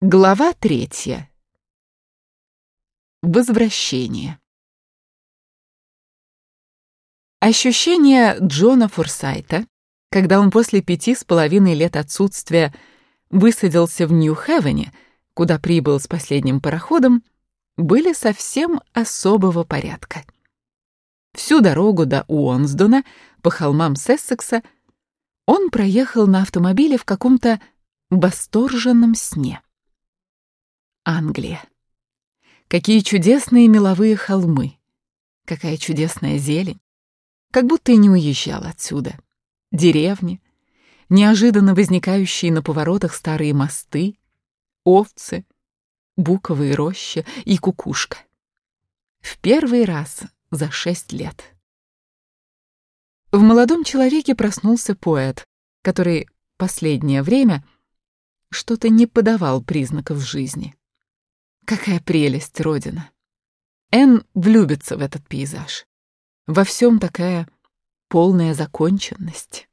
Глава третья. Возвращение. Ощущение Джона Форсайта, когда он после пяти с половиной лет отсутствия высадился в Нью-Хевене, куда прибыл с последним пароходом, были совсем особого порядка. Всю дорогу до Уонсдона по холмам Сессекса он проехал на автомобиле в каком-то восторженном сне. Англия. Какие чудесные меловые холмы. Какая чудесная зелень. Как будто и не уезжал отсюда. Деревни, неожиданно возникающие на поворотах старые мосты, овцы, буковые рощи и кукушка. В первый раз за шесть лет. В молодом человеке проснулся поэт, который последнее время что-то не подавал признаков жизни. Какая прелесть, Родина! Эн влюбится в этот пейзаж. Во всем такая полная законченность.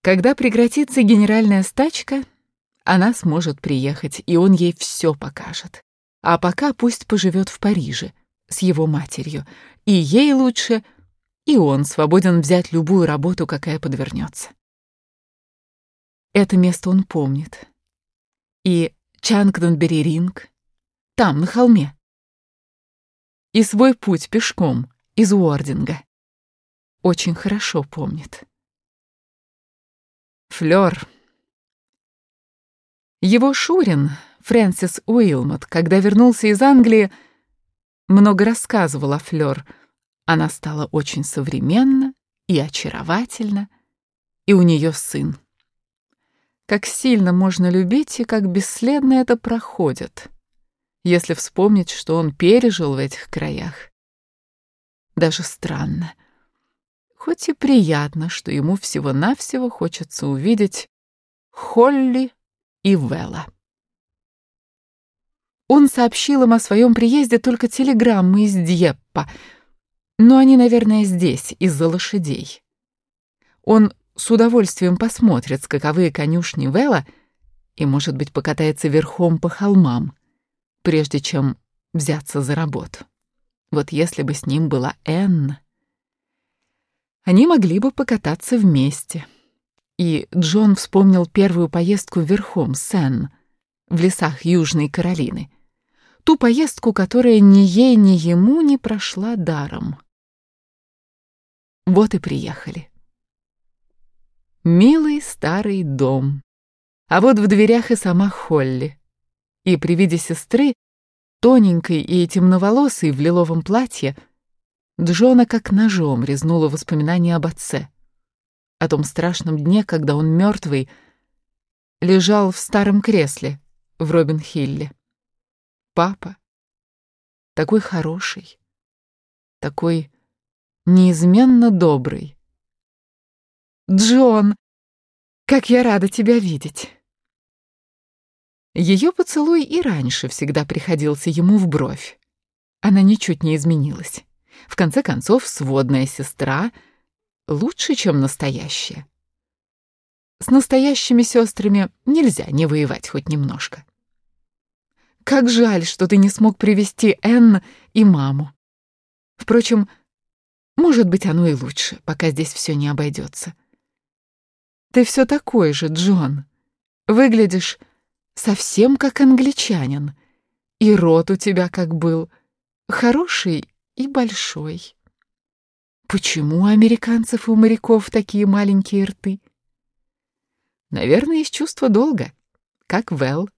Когда прекратится генеральная стачка, она сможет приехать, и он ей все покажет. А пока пусть поживет в Париже с его матерью. И ей лучше, и он свободен взять любую работу, какая подвернется. Это место он помнит. И Чангдонбери-ринг, там, на холме. И свой путь пешком из Уординга. Очень хорошо помнит. Флёр. Его Шурин, Фрэнсис Уилмот, когда вернулся из Англии, много рассказывал о Флёр. Она стала очень современна и очаровательна, и у нее сын. Как сильно можно любить и как бесследно это проходит, если вспомнить, что он пережил в этих краях. Даже странно. Хоть и приятно, что ему всего-навсего хочется увидеть Холли и Вэлла. Он сообщил им о своем приезде только телеграммы из Дьеппа, но они, наверное, здесь, из-за лошадей. Он с удовольствием посмотрит, каковы конюшни Вэлла, и, может быть, покатается верхом по холмам, прежде чем взяться за работу. Вот если бы с ним была Энн, они могли бы покататься вместе. И Джон вспомнил первую поездку верхом с Энн в лесах Южной Каролины. Ту поездку, которая ни ей, ни ему не прошла даром. Вот и приехали. Милый старый дом. А вот в дверях и сама Холли. И при виде сестры, тоненькой и темноволосой в лиловом платье, Джона как ножом резнула воспоминания об отце. О том страшном дне, когда он мертвый лежал в старом кресле в Робин-Хилле. Папа, такой хороший, такой неизменно добрый, Джон, как я рада тебя видеть!» Ее поцелуй и раньше всегда приходился ему в бровь. Она ничуть не изменилась. В конце концов, сводная сестра лучше, чем настоящая. С настоящими сестрами нельзя не воевать хоть немножко. Как жаль, что ты не смог привести Энн и маму. Впрочем, может быть, оно и лучше, пока здесь все не обойдется. Ты все такой же, Джон. Выглядишь совсем как англичанин. И рот у тебя как был. Хороший и большой. Почему у американцев и у моряков такие маленькие рты? Наверное, из чувства долга, как Вэл.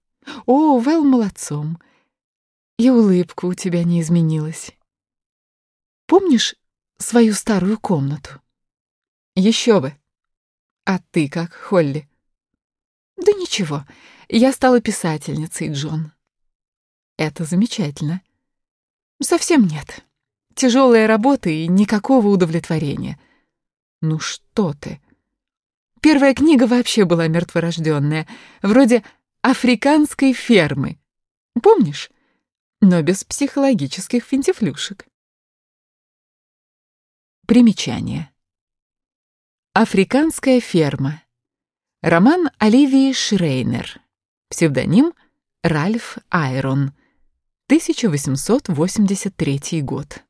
О, Вэл молодцом. И улыбка у тебя не изменилась. Помнишь свою старую комнату? Еще бы. А ты как, Холли? Да ничего, я стала писательницей, Джон. Это замечательно. Совсем нет. Тяжелая работа и никакого удовлетворения. Ну что ты? Первая книга вообще была мертворожденная, вроде африканской фермы. Помнишь? Но без психологических финтифлюшек. Примечание. Африканская ферма. Роман Оливии Шрейнер. Псевдоним Ральф Айрон. 1883 год.